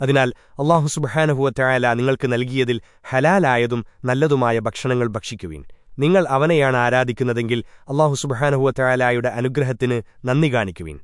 അതിനാൽ അള്ളാഹു സുബഹാനഹുവറ്റായാല നിങ്ങൾക്ക് നൽകിയതിൽ ഹലാലായതും നല്ലതുമായ ഭക്ഷണങ്ങൾ ഭക്ഷിക്കുവീൻ. നിങ്ങൾ അവനെയാണ് ആരാധിക്കുന്നതെങ്കിൽ അള്ളാഹു സുബഹാനഹുവറ്റായാലായുടെ അനുഗ്രഹത്തിന് നന്ദി കാണിക്കുവീൻ.